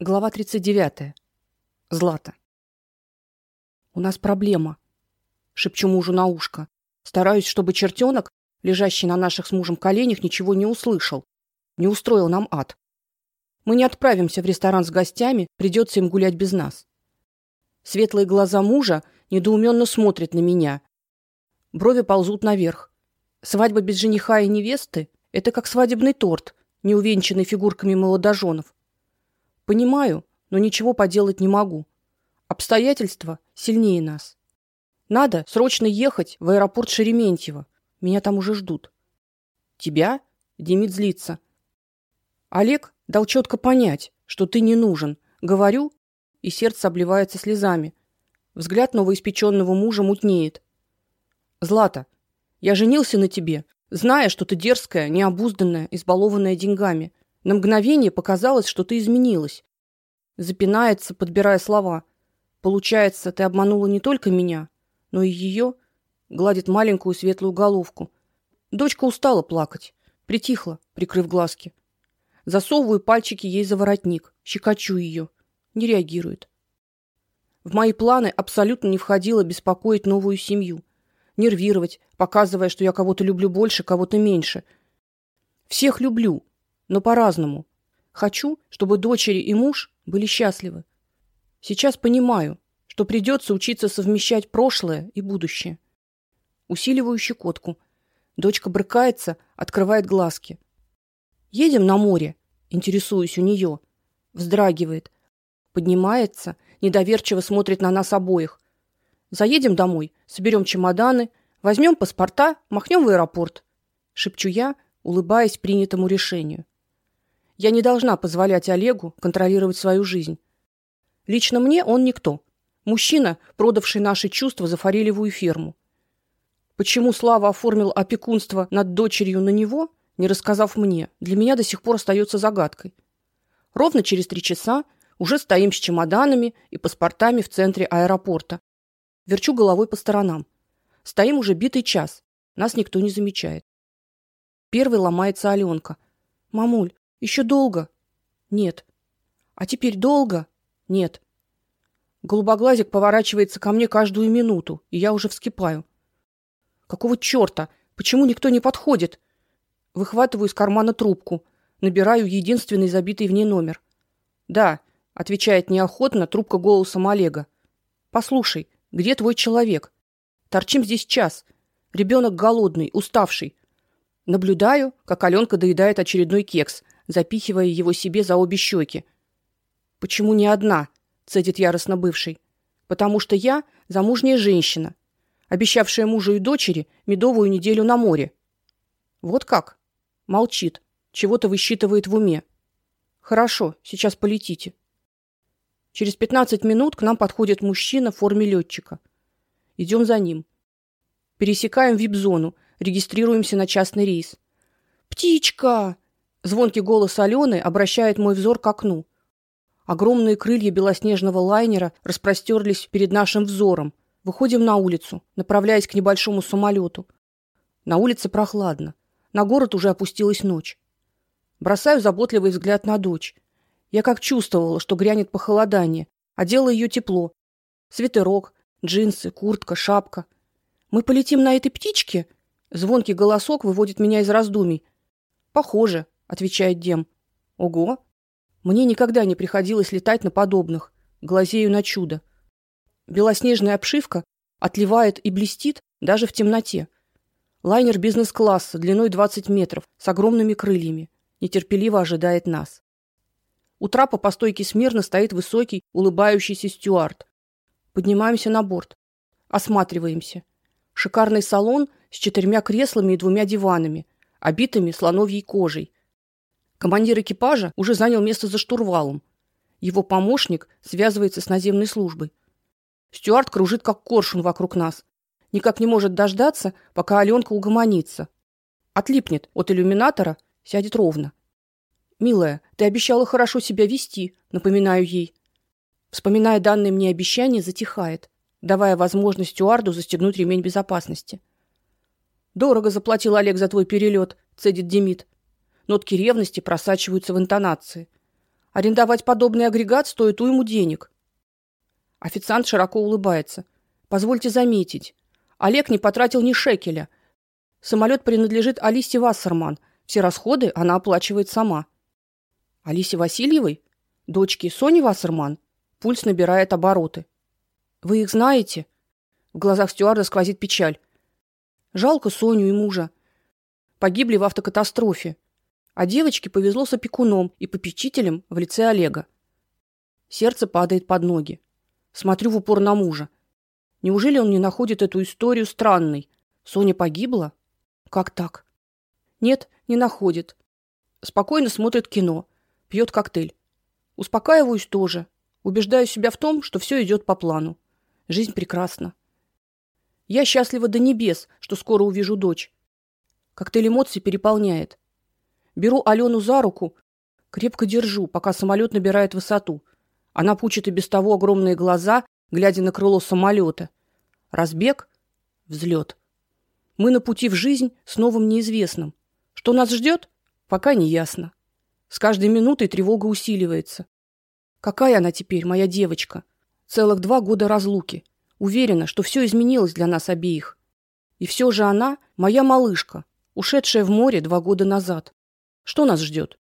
Глава 39. Злата. У нас проблема, шепчу мужу на ушко. Стараюсь, чтобы чертенок, лежащий на наших с мужем коленях, ничего не услышал, не устроил нам ад. Мы не отправимся в ресторан с гостями, придется им гулять без нас. Светлые глаза мужа недоуменно смотрят на меня. Брови ползут наверх. Свадьба без жениха и невесты это как свадебный торт, не увенчанный фигурками молодоженов. Понимаю, но ничего поделать не могу. Обстоятельства сильнее нас. Надо срочно ехать в аэропорт Шереметьево. Меня там уже ждут. Тебя? Демид злится. Олег дал четко понять, что ты не нужен. Говорю, и сердце обливается слезами. Взгляд новоиспеченного мужа мутнеет. Злата, я женился на тебе, зная, что ты дерзкая, необузданная, избалованная деньгами. На мгновение показалось, что ты изменилась. Запинается, подбирая слова. Получается, ты обманула не только меня, но и ее. Гладит маленькую светлую головку. Дочка устала плакать, притихла, прикрыв глазки. Засовываю пальчики ей за воротник, щекочу ее. Не реагирует. В мои планы абсолютно не входило беспокоить новую семью, нервировать, показывая, что я кого-то люблю больше, кого-то меньше. Всех люблю, но по-разному. Хочу, чтобы дочери и муж были счастливы. Сейчас понимаю, что придется учиться совмещать прошлое и будущее. Усиливаю щекотку. Дочка брыкается, открывает глазки. Едем на море, интересуюсь у нее. Вздрагивает, поднимается, недоверчиво смотрит на нас обоих. Заедем домой, соберем чемоданы, возьмем паспорта, махнем в аэропорт, шепчу я, улыбаясь принятому решению. Я не должна позволять Олегу контролировать свою жизнь. Лично мне он никто. Мужчина, продавший наши чувства за форелевую ферму. Почему Слава оформил опекунство над дочерью на него, не рассказав мне, для меня до сих пор остается загадкой. Ровно через три часа уже стоим с чемоданами и паспортами в центре аэропорта. Верчу головой по сторонам. Стоим уже битый час. Нас никто не замечает. Первый ломается Алёнка. Мамуль, еще долго? Нет. А теперь долго? Нет. Голубоглазик поворачивается ко мне каждую минуту, и я уже вскипаю. Какого чёрта? Почему никто не подходит? Выхватываю из кармана трубку, набираю единственный забитый в ней номер. Да, отвечает неохотно трубка голосом Олега. Послушай, где твой человек? Торчим здесь час. Ребенок голодный, уставший. Наблюдаю, как Алёнка доедает очередной кекс, запихивая его себе за обе щеки. Почему не одна? цедит яростно бывший. Потому что я замужняя женщина, обещавшая мужу и дочери медовую неделю на море. Вот как? Молчит, чего-то высчитывает в уме. Хорошо, сейчас полетите. Через пятнадцать минут к нам подходит мужчина в форме летчика. Идем за ним. Пересекаем вип-зону, регистрируемся на частный рейс. Птичка, Звонкий голос Алены обращает мой взор к окну. Огромные крылья белоснежного лайнера распростерлись перед нашим взором. Выходим на улицу, направляясь к небольшому самолету. На улице прохладно. На город уже опустилась ночь. Бросаю заботливый взгляд на дочь. Я как чувствовала, что грянет похолодание, одела ее тепло. Свитерок, джинсы, куртка, шапка. Мы полетим на этой птичке? Звонкий голосок выводит меня из раздумий. Похоже, отвечает Дем. Ого. Мне никогда не приходилось летать на подобных. Глазею на чудо. Белоснежная обшивка отливает и блестит даже в темноте. Лайнер бизнес-класса длиной 20 метров с огромными крыльями нетерпеливо ожидает нас. У трапа по стойке смирно стоит высокий, улыбающийся стюард. Поднимаемся на борт. Осматриваемся. Шикарный салон с четырьмя креслами и двумя диванами, обитыми слоновьей кожей, Командир экипажа уже занял место за штурвалом. Его помощник связывается с наземной службой. Стюард кружит как коршун вокруг нас. Никак не может дождаться, пока Алёнка угомонится. Отлипнет от иллюминатора, сядет ровно. Милая, ты обещала хорошо себя вести, напоминаю ей. Вспоминая данное мне обещание, затихает, давая возможность стюарду застегнуть ремень безопасности. Дорого заплатил Олег за твой перелет», — цедит Демид. Нотки ревности просачиваются в интонации. Арендовать подобный агрегат стоит уйму денег. Официант широко улыбается. Позвольте заметить, Олег не потратил ни шекеля. Самолет принадлежит Алисе Вассерман. Все расходы она оплачивает сама. Алисе Васильевой, дочке Сони Вассерман, пульс набирает обороты. Вы их знаете? В глазах стюарда сквозит печаль. Жалко Соню и мужа. Погибли в автокатастрофе. А девочке повезло с опекуном и попечителем в лице Олега. Сердце падает под ноги. Смотрю в упор на мужа. Неужели он не находит эту историю странной? Соня погибла? Как так? Нет, не находит. Спокойно смотрит кино, пьет коктейль. Успокаиваюсь тоже, убеждаю себя в том, что все идет по плану. Жизнь прекрасна. Я счастлива до небес, что скоро увижу дочь. Коктейль эмоций переполняет. Беру Алену за руку, крепко держу, пока самолет набирает высоту. Она пучит и без того огромные глаза, глядя на крыло самолета. Разбег, взлет. Мы на пути в жизнь с новым неизвестным. Что нас ждет, пока не ясно. С каждой минутой тревога усиливается. Какая она теперь, моя девочка? Целых два года разлуки. Уверена, что все изменилось для нас обеих. И все же она моя малышка, ушедшая в море два года назад. Что нас ждет?